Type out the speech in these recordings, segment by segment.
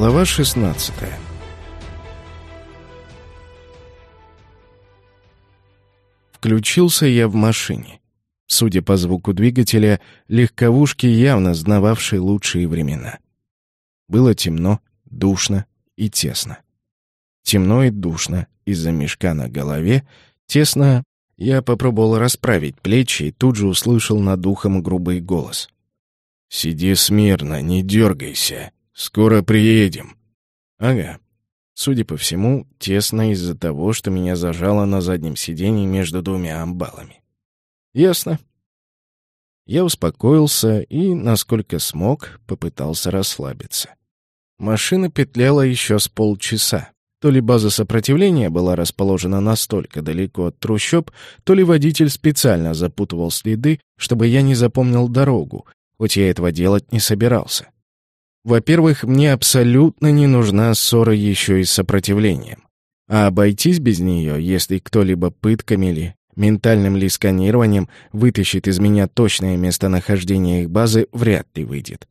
Глава 16 Включился я в машине. Судя по звуку двигателя, легковушки явно знававшие лучшие времена. Было темно, душно и тесно. Темно и душно из-за мешка на голове, тесно я попробовал расправить плечи и тут же услышал над ухом грубый голос. «Сиди смирно, не дергайся. Скоро приедем». «Ага». Судя по всему, тесно из-за того, что меня зажало на заднем сиденье между двумя амбалами. «Ясно». Я успокоился и, насколько смог, попытался расслабиться. Машина петляла еще с полчаса. То ли база сопротивления была расположена настолько далеко от трущоб, то ли водитель специально запутывал следы, чтобы я не запомнил дорогу, хоть я этого делать не собирался. Во-первых, мне абсолютно не нужна ссора еще и с сопротивлением. А обойтись без нее, если кто-либо пытками или ментальным ли сканированием вытащит из меня точное местонахождение их базы, вряд ли выйдет.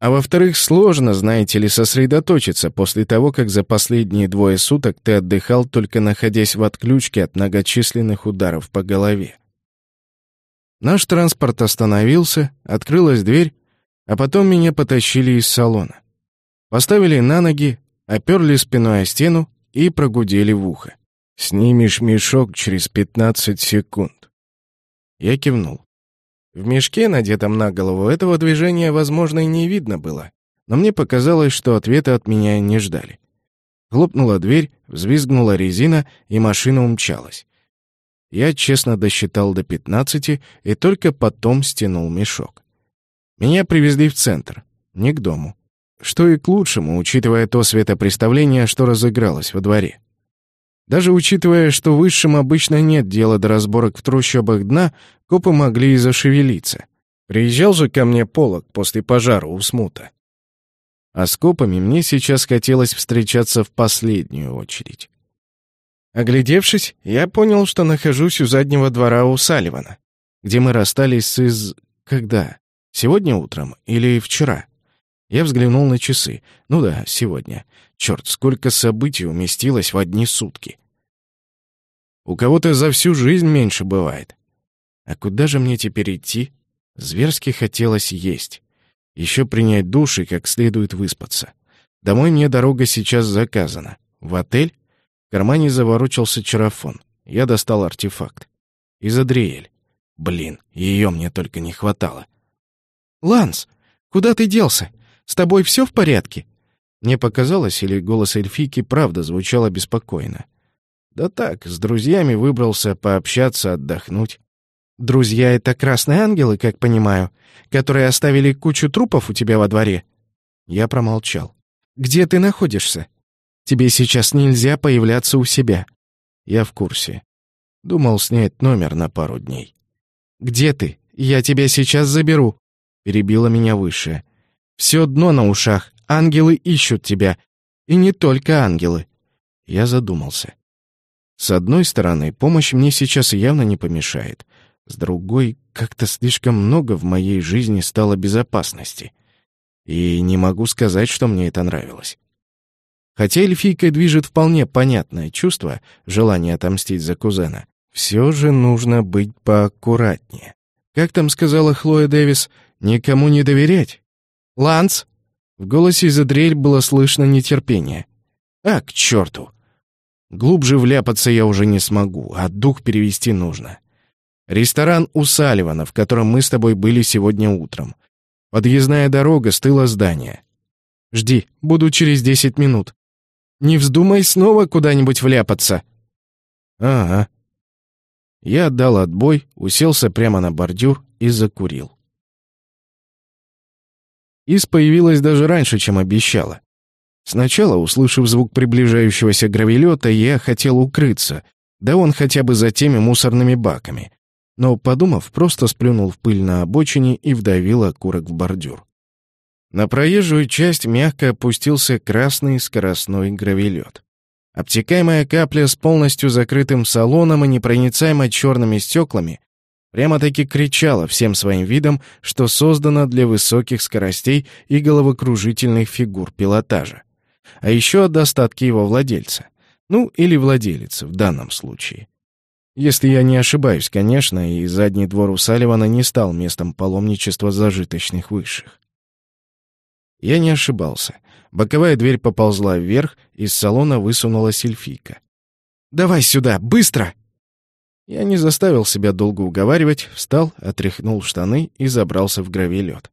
А во-вторых, сложно, знаете ли, сосредоточиться после того, как за последние двое суток ты отдыхал, только находясь в отключке от многочисленных ударов по голове. Наш транспорт остановился, открылась дверь, а потом меня потащили из салона. Поставили на ноги, оперли спиной о стену и прогудели в ухо. «Снимешь мешок через пятнадцать секунд». Я кивнул. В мешке, надетом на голову, этого движения, возможно, и не видно было, но мне показалось, что ответа от меня не ждали. Хлопнула дверь, взвизгнула резина, и машина умчалась. Я честно досчитал до пятнадцати и только потом стянул мешок. Меня привезли в центр, не к дому. Что и к лучшему, учитывая то светопреставление, что разыгралось во дворе. Даже учитывая, что высшим обычно нет дела до разборок в трущобах дна, копы могли и зашевелиться. Приезжал же ко мне полок после пожара у смута. А с копами мне сейчас хотелось встречаться в последнюю очередь. Оглядевшись, я понял, что нахожусь у заднего двора у Салливана, где мы расстались с из... когда? Сегодня утром или вчера? Я взглянул на часы. Ну да, сегодня. Черт, сколько событий уместилось в одни сутки. У кого-то за всю жизнь меньше бывает. А куда же мне теперь идти? Зверски хотелось есть. Еще принять душ и как следует выспаться. Домой мне дорога сейчас заказана. В отель? В кармане заворочился чарафон. Я достал артефакт. Изадриэль. Блин, ее мне только не хватало. «Ланс, куда ты делся? С тобой все в порядке?» Мне показалось, или голос эльфийки правда звучал обеспокоенно. «Да так, с друзьями выбрался пообщаться, отдохнуть». «Друзья — это красные ангелы, как понимаю, которые оставили кучу трупов у тебя во дворе?» Я промолчал. «Где ты находишься? Тебе сейчас нельзя появляться у себя». «Я в курсе. Думал снять номер на пару дней». «Где ты? Я тебя сейчас заберу», — перебила меня высшая. «Все дно на ушах. Ангелы ищут тебя. И не только ангелы». Я задумался. С одной стороны, помощь мне сейчас явно не помешает. С другой, как-то слишком много в моей жизни стало безопасности. И не могу сказать, что мне это нравилось. Хотя эльфийкой движет вполне понятное чувство, желание отомстить за кузена, все же нужно быть поаккуратнее. Как там сказала Хлоя Дэвис, никому не доверять. «Ланс!» В голосе Изадрель было слышно нетерпение. «А, к черту!» Глубже вляпаться я уже не смогу, а дух перевести нужно. Ресторан у Салливана, в котором мы с тобой были сегодня утром. Подъездная дорога с тыла здания. Жди, буду через десять минут. Не вздумай снова куда-нибудь вляпаться. Ага. Я отдал отбой, уселся прямо на бордюр и закурил. Ис появилась даже раньше, чем обещала. Сначала, услышав звук приближающегося гравелета, я хотел укрыться, да он хотя бы за теми мусорными баками. Но, подумав, просто сплюнул в пыль на обочине и вдавил окурок в бордюр. На проезжую часть мягко опустился красный скоростной гравелет. Обтекаемая капля с полностью закрытым салоном и непроницаемо черными стеклами прямо-таки кричала всем своим видом, что создана для высоких скоростей и головокружительных фигур пилотажа. А еще достатки его владельца. Ну, или владелицы в данном случае. Если я не ошибаюсь, конечно, и задний двор у Салливана не стал местом паломничества зажиточных высших. Я не ошибался. Боковая дверь поползла вверх, из салона высунулась эльфийка. «Давай сюда, быстро!» Я не заставил себя долго уговаривать, встал, отряхнул штаны и забрался в гравелет.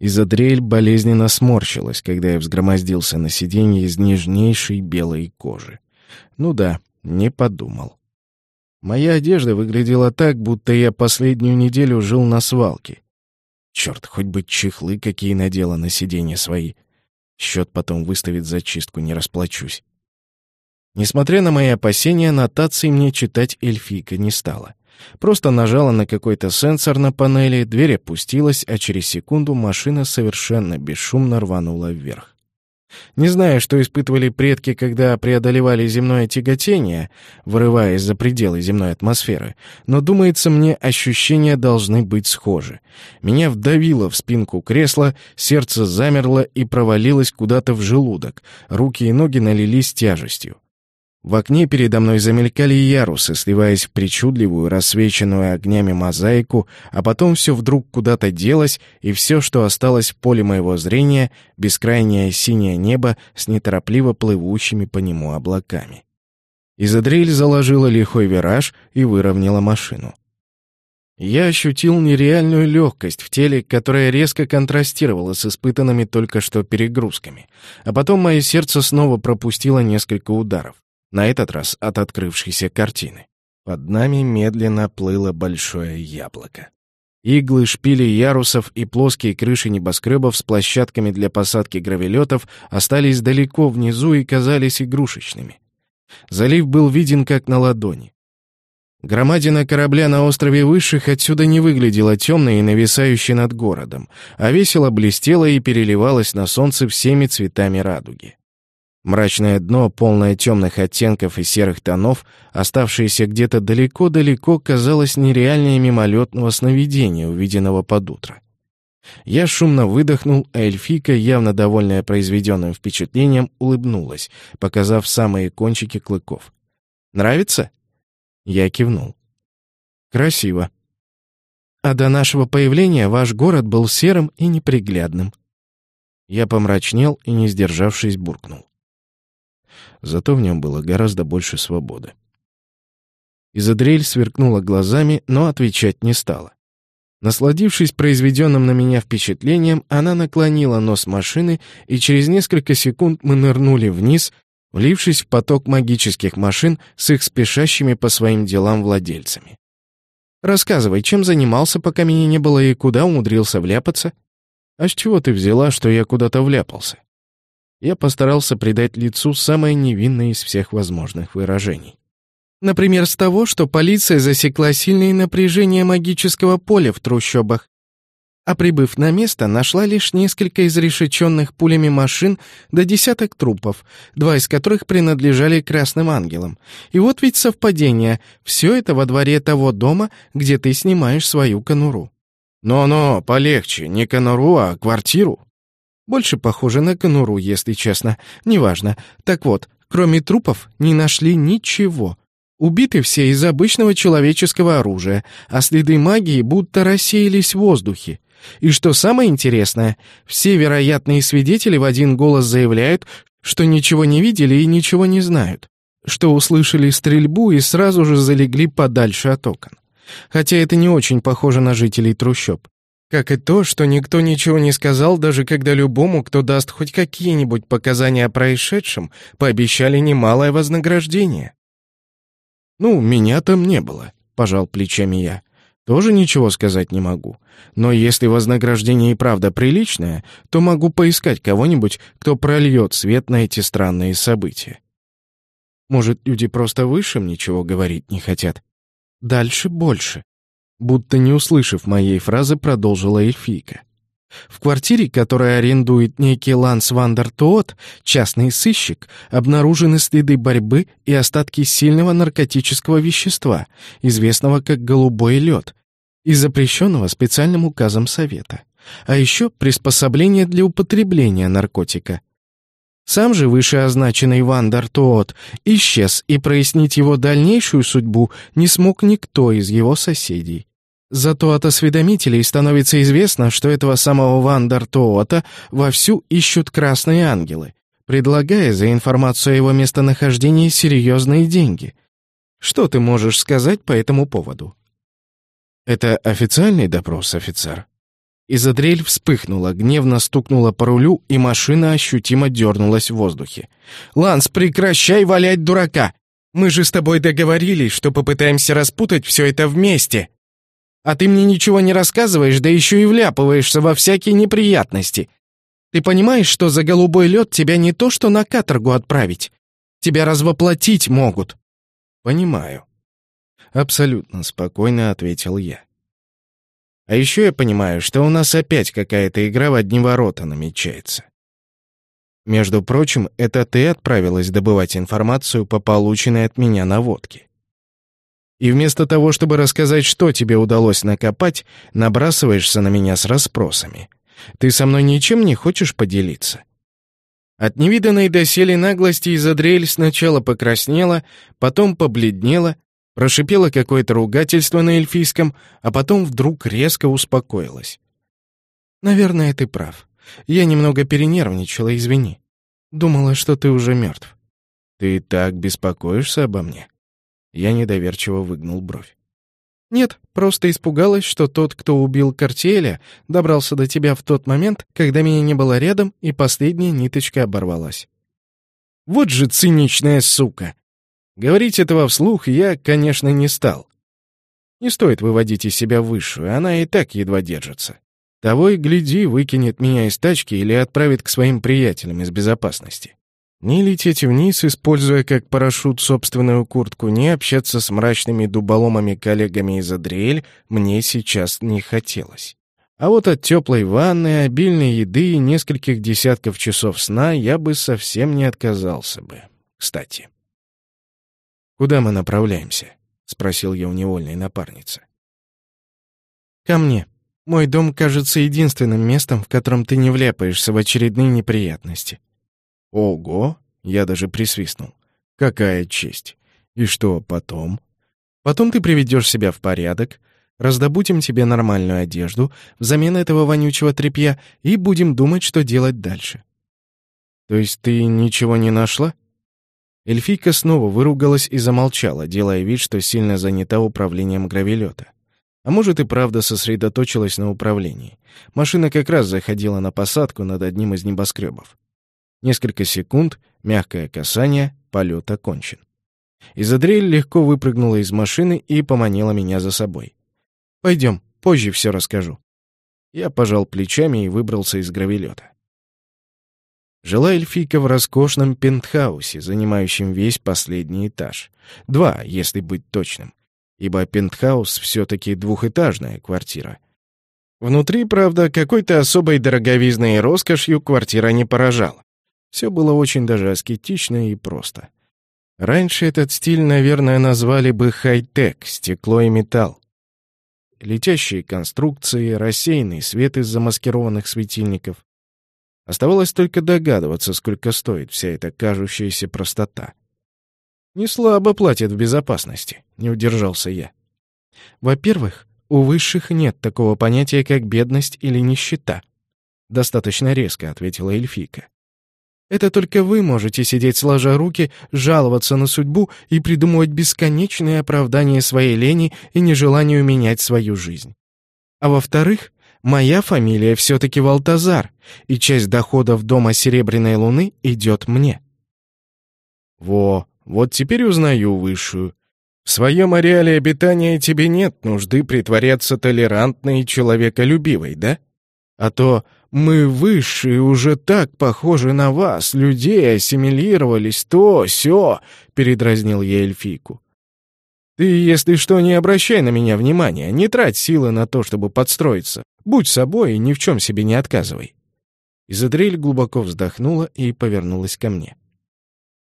Изодрель болезненно сморщилась, когда я взгромоздился на сиденье из нежнейшей белой кожи. Ну да, не подумал. Моя одежда выглядела так, будто я последнюю неделю жил на свалке. Черт, хоть бы чехлы какие надела на сиденье свои. Счет потом выставит за чистку, не расплачусь. Несмотря на мои опасения, нотации мне читать эльфийка не стала. Просто нажала на какой-то сенсор на панели, дверь опустилась, а через секунду машина совершенно бесшумно рванула вверх. Не знаю, что испытывали предки, когда преодолевали земное тяготение, вырываясь за пределы земной атмосферы, но, думается мне, ощущения должны быть схожи. Меня вдавило в спинку кресла, сердце замерло и провалилось куда-то в желудок, руки и ноги налились тяжестью. В окне передо мной замелькали ярусы, сливаясь в причудливую, рассвеченную огнями мозаику, а потом все вдруг куда-то делось, и все, что осталось в поле моего зрения, бескрайнее синее небо с неторопливо плывущими по нему облаками. Изадриль заложила лихой вираж и выровняла машину. Я ощутил нереальную легкость в теле, которая резко контрастировала с испытанными только что перегрузками, а потом мое сердце снова пропустило несколько ударов на этот раз от открывшейся картины. Под нами медленно плыло большое яблоко. Иглы, шпили ярусов и плоские крыши небоскребов с площадками для посадки гравелетов остались далеко внизу и казались игрушечными. Залив был виден как на ладони. Громадина корабля на острове Высших отсюда не выглядела темной и нависающей над городом, а весело блестела и переливалась на солнце всеми цветами радуги. Мрачное дно, полное темных оттенков и серых тонов, оставшееся где-то далеко-далеко, казалось нереальнее мимолетного сновидения, увиденного под утро. Я шумно выдохнул, а эльфийка, явно довольная произведенным впечатлением, улыбнулась, показав самые кончики клыков. «Нравится?» Я кивнул. «Красиво. А до нашего появления ваш город был серым и неприглядным». Я помрачнел и, не сдержавшись, буркнул. Зато в нем было гораздо больше свободы. Изадрель сверкнула глазами, но отвечать не стала. Насладившись произведенным на меня впечатлением, она наклонила нос машины, и через несколько секунд мы нырнули вниз, влившись в поток магических машин с их спешащими по своим делам владельцами. «Рассказывай, чем занимался, пока меня не было, и куда умудрился вляпаться?» «А с чего ты взяла, что я куда-то вляпался?» Я постарался придать лицу самое невинное из всех возможных выражений. Например, с того, что полиция засекла сильное напряжение магического поля в трущобах, а прибыв на место, нашла лишь несколько изрешеченных пулями машин до десяток трупов, два из которых принадлежали красным ангелам. И вот ведь совпадение, все это во дворе того дома, где ты снимаешь свою конуру. «Но-но, полегче, не конуру, а квартиру», больше похоже на конуру, если честно. Неважно. Так вот, кроме трупов не нашли ничего. Убиты все из обычного человеческого оружия, а следы магии будто рассеялись в воздухе. И что самое интересное, все вероятные свидетели в один голос заявляют, что ничего не видели и ничего не знают, что услышали стрельбу и сразу же залегли подальше от окон. Хотя это не очень похоже на жителей трущоб. Как и то, что никто ничего не сказал, даже когда любому, кто даст хоть какие-нибудь показания о происшедшем, пообещали немалое вознаграждение. «Ну, меня там не было», — пожал плечами я. «Тоже ничего сказать не могу. Но если вознаграждение и правда приличное, то могу поискать кого-нибудь, кто прольет свет на эти странные события». Может, люди просто высшим ничего говорить не хотят? Дальше больше. Будто не услышав моей фразы, продолжила эльфийка. В квартире, которую арендует некий Ланс Вандер Тоот, частный сыщик, обнаружены следы борьбы и остатки сильного наркотического вещества, известного как голубой лед, и запрещенного специальным указом Совета. А еще приспособление для употребления наркотика. Сам же вышеозначенный Вандер Тоот исчез, и прояснить его дальнейшую судьбу не смог никто из его соседей. Зато от осведомителей становится известно, что этого самого Вандер Тоота вовсю ищут красные ангелы, предлагая за информацию о его местонахождении серьезные деньги. Что ты можешь сказать по этому поводу? Это официальный допрос, офицер? Изадрель вспыхнула, гневно стукнула по рулю, и машина ощутимо дернулась в воздухе. «Ланс, прекращай валять дурака! Мы же с тобой договорились, что попытаемся распутать все это вместе!» А ты мне ничего не рассказываешь, да еще и вляпываешься во всякие неприятности. Ты понимаешь, что за голубой лед тебя не то что на каторгу отправить. Тебя развоплотить могут». «Понимаю». Абсолютно спокойно ответил я. «А еще я понимаю, что у нас опять какая-то игра в одни ворота намечается. Между прочим, это ты отправилась добывать информацию по полученной от меня наводке. И вместо того, чтобы рассказать, что тебе удалось накопать, набрасываешься на меня с расспросами. Ты со мной ничем не хочешь поделиться?» От невиданной доселе наглости Изадрель сначала покраснела, потом побледнела, прошипела какое-то ругательство на эльфийском, а потом вдруг резко успокоилась. «Наверное, ты прав. Я немного перенервничала, извини. Думала, что ты уже мертв». «Ты так беспокоишься обо мне?» Я недоверчиво выгнул бровь. «Нет, просто испугалась, что тот, кто убил Картеля, добрался до тебя в тот момент, когда меня не было рядом, и последняя ниточка оборвалась». «Вот же циничная сука!» Говорить этого вслух я, конечно, не стал. Не стоит выводить из себя высшую, она и так едва держится. Того и гляди, выкинет меня из тачки или отправит к своим приятелям из безопасности. Ни лететь вниз, используя как парашют собственную куртку, ни общаться с мрачными дуболомами-коллегами из Адриэль мне сейчас не хотелось. А вот от теплой ванны, обильной еды и нескольких десятков часов сна я бы совсем не отказался бы. Кстати. «Куда мы направляемся?» — спросил я у невольной напарницы. «Ко мне. Мой дом кажется единственным местом, в котором ты не вляпаешься в очередные неприятности», Ого, я даже присвистнул. Какая честь. И что потом? Потом ты приведешь себя в порядок, раздобудем тебе нормальную одежду взамен этого вонючего тряпья и будем думать, что делать дальше. То есть ты ничего не нашла? Эльфийка снова выругалась и замолчала, делая вид, что сильно занята управлением гравелета. А может и правда сосредоточилась на управлении. Машина как раз заходила на посадку над одним из небоскребов. Несколько секунд, мягкое касание, полет окончен. Изадрель легко выпрыгнула из машины и поманила меня за собой. «Пойдем, позже все расскажу». Я пожал плечами и выбрался из гравелета. Жила эльфийка в роскошном пентхаусе, занимающем весь последний этаж. Два, если быть точным, ибо пентхаус все-таки двухэтажная квартира. Внутри, правда, какой-то особой дороговизной и роскошью квартира не поражала. Все было очень даже аскетично и просто. Раньше этот стиль, наверное, назвали бы хай-тек, стекло и металл. Летящие конструкции, рассеянный свет из замаскированных светильников. Оставалось только догадываться, сколько стоит вся эта кажущаяся простота. «Не слабо платят в безопасности», — не удержался я. «Во-первых, у высших нет такого понятия, как бедность или нищета», — достаточно резко ответила эльфийка. Это только вы можете сидеть сложа руки, жаловаться на судьбу и придумывать бесконечные оправдания своей лени и нежеланию менять свою жизнь. А во-вторых, моя фамилия все-таки Валтазар, и часть доходов дома Серебряной Луны идет мне. Во, вот теперь узнаю высшую. В своем ареале обитания тебе нет нужды притворяться толерантной и человеколюбивой, да? А то мы высшие уже так похожи на вас, людей ассимилировались, то, сё, передразнил я эльфийку. Ты, если что, не обращай на меня внимания, не трать силы на то, чтобы подстроиться. Будь собой и ни в чем себе не отказывай. Изадрель глубоко вздохнула и повернулась ко мне.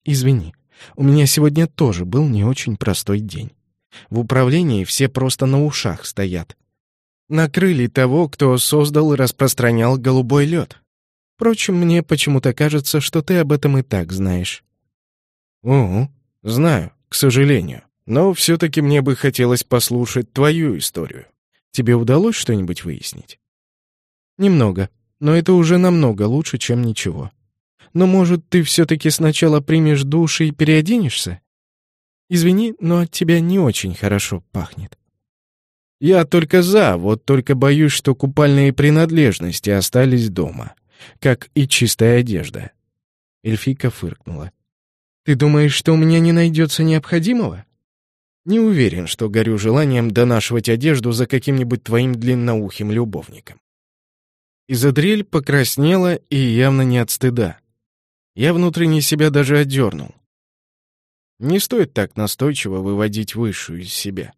«Извини, у меня сегодня тоже был не очень простой день. В управлении все просто на ушах стоят накрыли того, кто создал и распространял голубой лед. Впрочем, мне почему-то кажется, что ты об этом и так знаешь». «Угу, знаю, к сожалению. Но все-таки мне бы хотелось послушать твою историю. Тебе удалось что-нибудь выяснить?» «Немного, но это уже намного лучше, чем ничего. Но, может, ты все-таки сначала примешь душ и переоденешься? Извини, но от тебя не очень хорошо пахнет». «Я только за, вот только боюсь, что купальные принадлежности остались дома, как и чистая одежда». Эльфийка фыркнула. «Ты думаешь, что у меня не найдется необходимого?» «Не уверен, что горю желанием донашивать одежду за каким-нибудь твоим длинноухим любовником». Изадрель покраснела и явно не от стыда. Я внутренне себя даже отдернул. Не стоит так настойчиво выводить высшую из себя.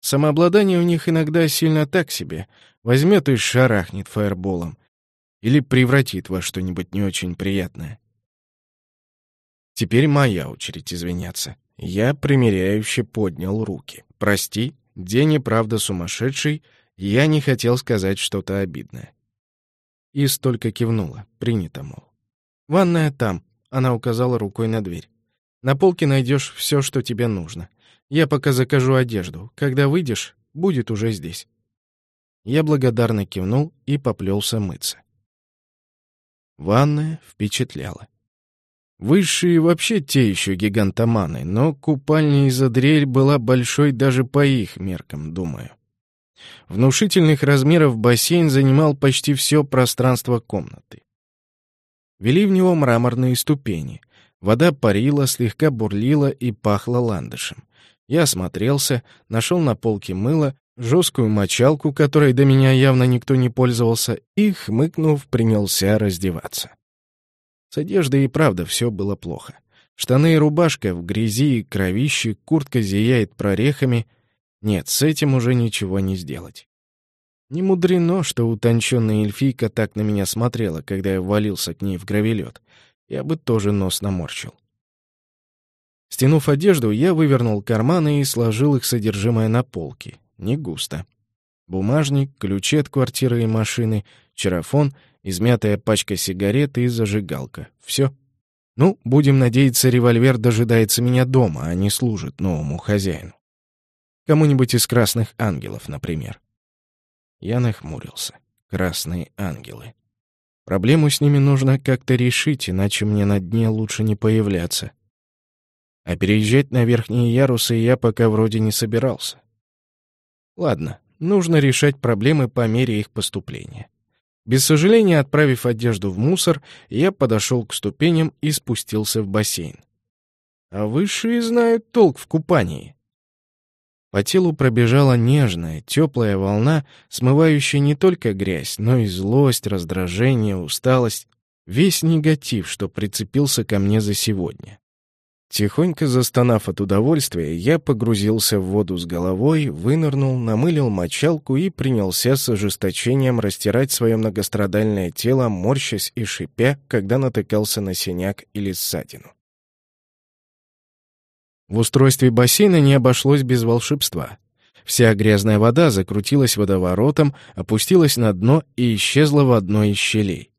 Самообладание у них иногда сильно так себе. Возьмет и шарахнет фаерболом. Или превратит во что-нибудь не очень приятное. Теперь моя очередь извиняться. Я примиряюще поднял руки. «Прости, день и правда сумасшедший, я не хотел сказать что-то обидное». И столько кивнула. Принято, мол. «Ванная там», — она указала рукой на дверь. «На полке найдешь все, что тебе нужно. Я пока закажу одежду. Когда выйдешь, будет уже здесь». Я благодарно кивнул и поплелся мыться. Ванная впечатляла. Высшие вообще те еще гигантоманы, но купальня из дрель была большой даже по их меркам, думаю. Внушительных размеров бассейн занимал почти все пространство комнаты. Вели в него мраморные ступени. Вода парила, слегка бурлила и пахла ландышем. Я осмотрелся, нашел на полке мыло, жесткую мочалку, которой до меня явно никто не пользовался, и, хмыкнув, принялся раздеваться. С одеждой и правда все было плохо. Штаны и рубашка в грязи и кровище, куртка зияет прорехами. Нет, с этим уже ничего не сделать. Не мудрено, что утонченная эльфийка так на меня смотрела, когда я валился к ней в гравелет. Я бы тоже нос наморщил. Стянув одежду, я вывернул карманы и сложил их содержимое на полке. Не густо. Бумажник, ключи от квартиры и машины, чарафон — измятая пачка сигарет и зажигалка. Все. Ну, будем надеяться, револьвер дожидается меня дома, а не служит новому хозяину. Кому-нибудь из красных ангелов, например. Я нахмурился. Красные ангелы. Проблему с ними нужно как-то решить, иначе мне на дне лучше не появляться. А переезжать на верхние ярусы я пока вроде не собирался. Ладно, нужно решать проблемы по мере их поступления. Без сожаления, отправив одежду в мусор, я подошел к ступеням и спустился в бассейн. А высшие знают толк в купании. По телу пробежала нежная, теплая волна, смывающая не только грязь, но и злость, раздражение, усталость, весь негатив, что прицепился ко мне за сегодня. Тихонько застонав от удовольствия, я погрузился в воду с головой, вынырнул, намылил мочалку и принялся с ожесточением растирать свое многострадальное тело, морщась и шипя, когда натыкался на синяк или ссадину. В устройстве бассейна не обошлось без волшебства. Вся грязная вода закрутилась водоворотом, опустилась на дно и исчезла в одной из щелей.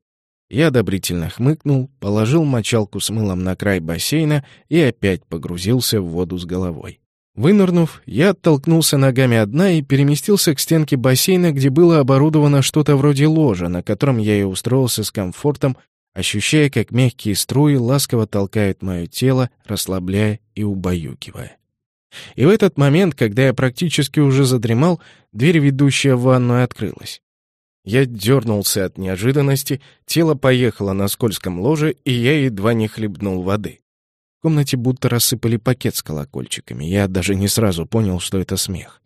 Я одобрительно хмыкнул, положил мочалку с мылом на край бассейна и опять погрузился в воду с головой. Вынырнув, я оттолкнулся ногами от дна и переместился к стенке бассейна, где было оборудовано что-то вроде ложа, на котором я и устроился с комфортом, ощущая, как мягкие струи ласково толкают мое тело, расслабляя и убаюкивая. И в этот момент, когда я практически уже задремал, дверь, ведущая в ванную, открылась. Я дернулся от неожиданности, тело поехало на скользком ложе, и я едва не хлебнул воды. В комнате будто рассыпали пакет с колокольчиками. Я даже не сразу понял, что это смех.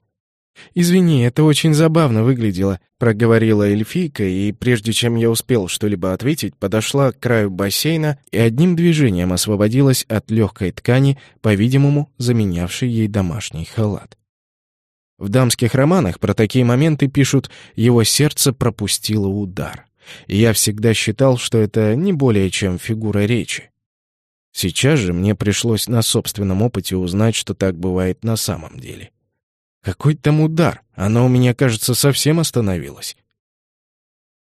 «Извини, это очень забавно выглядело», — проговорила эльфийка, и прежде чем я успел что-либо ответить, подошла к краю бассейна и одним движением освободилась от легкой ткани, по-видимому, заменявшей ей домашний халат. В дамских романах про такие моменты пишут «его сердце пропустило удар». И я всегда считал, что это не более чем фигура речи. Сейчас же мне пришлось на собственном опыте узнать, что так бывает на самом деле. Какой там удар? Она у меня, кажется, совсем остановилась.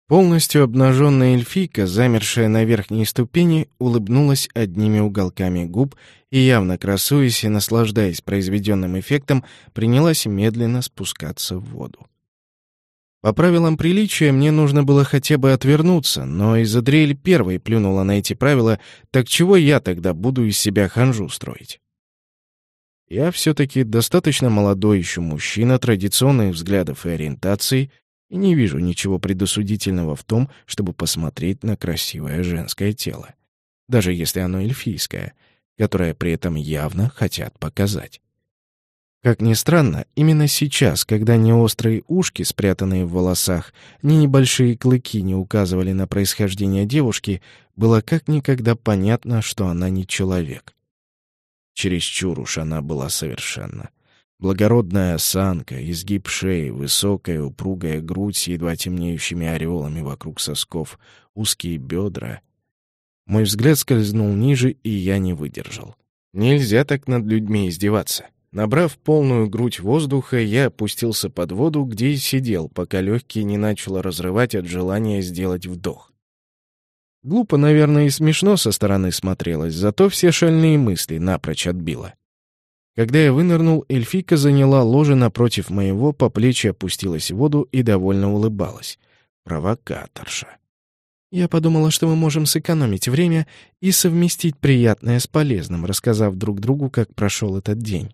Полностью обнаженная эльфийка, замершая на верхней ступени, улыбнулась одними уголками губ и, явно красуясь и наслаждаясь произведенным эффектом, принялась медленно спускаться в воду. По правилам приличия мне нужно было хотя бы отвернуться, но Изадриэль первой плюнула на эти правила, так чего я тогда буду из себя ханжу строить? Я все-таки достаточно молодой еще мужчина традиционных взглядов и ориентаций, и не вижу ничего предосудительного в том, чтобы посмотреть на красивое женское тело, даже если оно эльфийское, которое при этом явно хотят показать. Как ни странно, именно сейчас, когда ни острые ушки, спрятанные в волосах, ни небольшие клыки не указывали на происхождение девушки, было как никогда понятно, что она не человек. Чересчур уж она была совершенно. Благородная осанка, изгиб шеи, высокая упругая грудь с едва темнеющими ореолами вокруг сосков, узкие бедра. Мой взгляд скользнул ниже, и я не выдержал. Нельзя так над людьми издеваться. Набрав полную грудь воздуха, я опустился под воду, где и сидел, пока легкие не начало разрывать от желания сделать вдох. Глупо, наверное, и смешно со стороны смотрелось, зато все шальные мысли напрочь отбило. Когда я вынырнул, эльфийка заняла ложе напротив моего, по плечи опустилась в воду и довольно улыбалась. Провокаторша. Я подумала, что мы можем сэкономить время и совместить приятное с полезным, рассказав друг другу, как прошел этот день.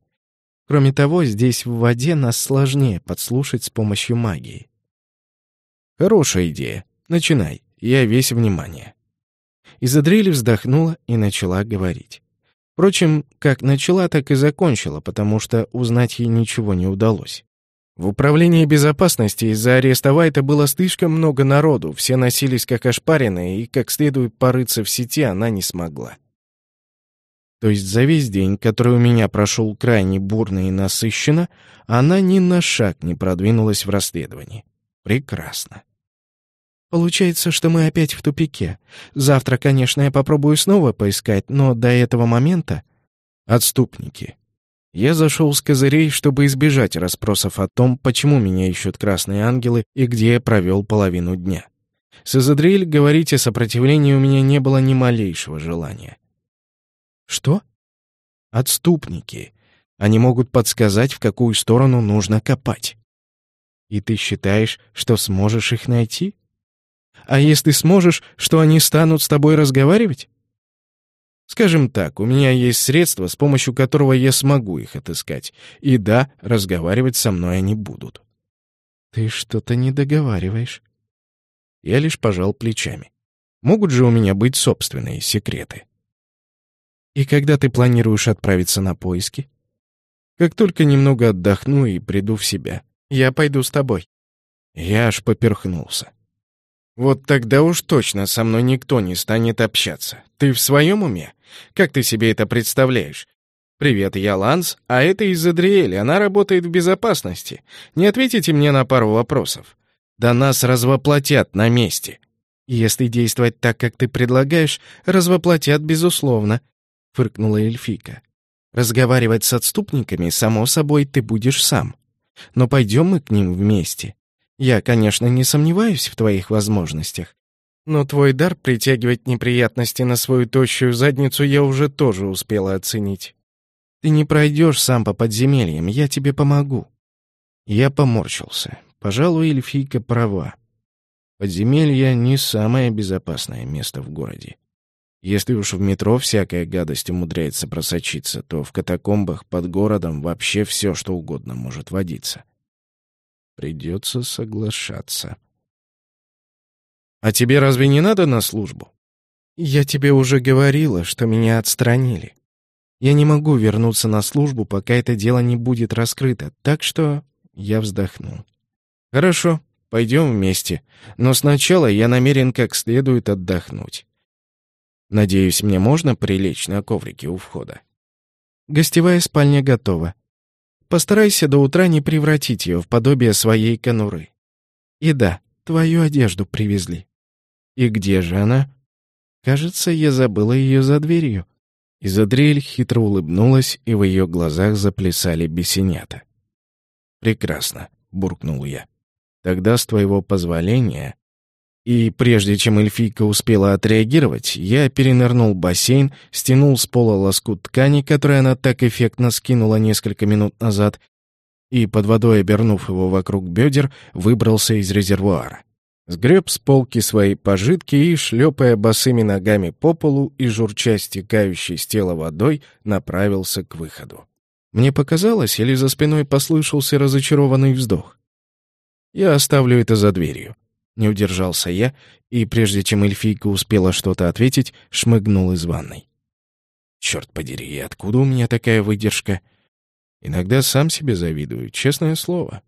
Кроме того, здесь в воде нас сложнее подслушать с помощью магии. Хорошая идея. Начинай. Я весь внимание. Изадриль вздохнула и начала говорить. Впрочем, как начала, так и закончила, потому что узнать ей ничего не удалось. В управлении безопасности из-за ареста Вайта было слишком много народу, все носились как ошпаренные, и как следует порыться в сети она не смогла. То есть за весь день, который у меня прошел крайне бурно и насыщенно, она ни на шаг не продвинулась в расследовании. Прекрасно. Получается, что мы опять в тупике. Завтра, конечно, я попробую снова поискать, но до этого момента... Отступники. Я зашел с козырей, чтобы избежать расспросов о том, почему меня ищут красные ангелы и где я провел половину дня. С Изадриэль говорить о сопротивлении у меня не было ни малейшего желания. Что? Отступники. Они могут подсказать, в какую сторону нужно копать. И ты считаешь, что сможешь их найти? А если сможешь, что они станут с тобой разговаривать? Скажем так, у меня есть средство, с помощью которого я смогу их отыскать. И да, разговаривать со мной они будут. Ты что-то не договариваешь. Я лишь пожал плечами. Могут же у меня быть собственные секреты. И когда ты планируешь отправиться на поиски? Как только немного отдохну и приду в себя. Я пойду с тобой. Я аж поперхнулся. Вот тогда уж точно со мной никто не станет общаться. Ты в своем уме? Как ты себе это представляешь? Привет, я Ланс, а это из Адриэли, она работает в безопасности. Не ответите мне на пару вопросов. Да нас развоплотят на месте. Если действовать так, как ты предлагаешь, развоплотят, безусловно, фыркнула эльфийка. Разговаривать с отступниками, само собой, ты будешь сам. Но пойдем мы к ним вместе. Я, конечно, не сомневаюсь в твоих возможностях, но твой дар притягивать неприятности на свою тощую задницу я уже тоже успела оценить. Ты не пройдешь сам по подземельям, я тебе помогу. Я поморщился. Пожалуй, эльфийка права. Подземелье не самое безопасное место в городе. Если уж в метро всякая гадость умудряется просочиться, то в катакомбах под городом вообще все, что угодно может водиться. Придется соглашаться. «А тебе разве не надо на службу?» «Я тебе уже говорила, что меня отстранили. Я не могу вернуться на службу, пока это дело не будет раскрыто, так что...» Я вздохнул. «Хорошо, пойдем вместе, но сначала я намерен как следует отдохнуть. Надеюсь, мне можно прилечь на коврике у входа?» «Гостевая спальня готова. Постарайся до утра не превратить ее в подобие своей конуры. И да, твою одежду привезли. И где же она? Кажется, я забыла ее за дверью. Изадрель хитро улыбнулась, и в ее глазах заплясали бесенята. «Прекрасно», — буркнул я. «Тогда, с твоего позволения...» И прежде чем эльфийка успела отреагировать, я перенырнул бассейн, стянул с пола лоскут ткани, который она так эффектно скинула несколько минут назад, и, под водой обернув его вокруг бедер, выбрался из резервуара. Сгреб с полки свои пожитки и, шлепая босыми ногами по полу и журча стекающей с тела водой, направился к выходу. Мне показалось, или за спиной послышался разочарованный вздох. Я оставлю это за дверью. Не удержался я, и прежде чем эльфийка успела что-то ответить, шмыгнул из ванной. Черт подери, откуда у меня такая выдержка? Иногда сам себе завидую, честное слово.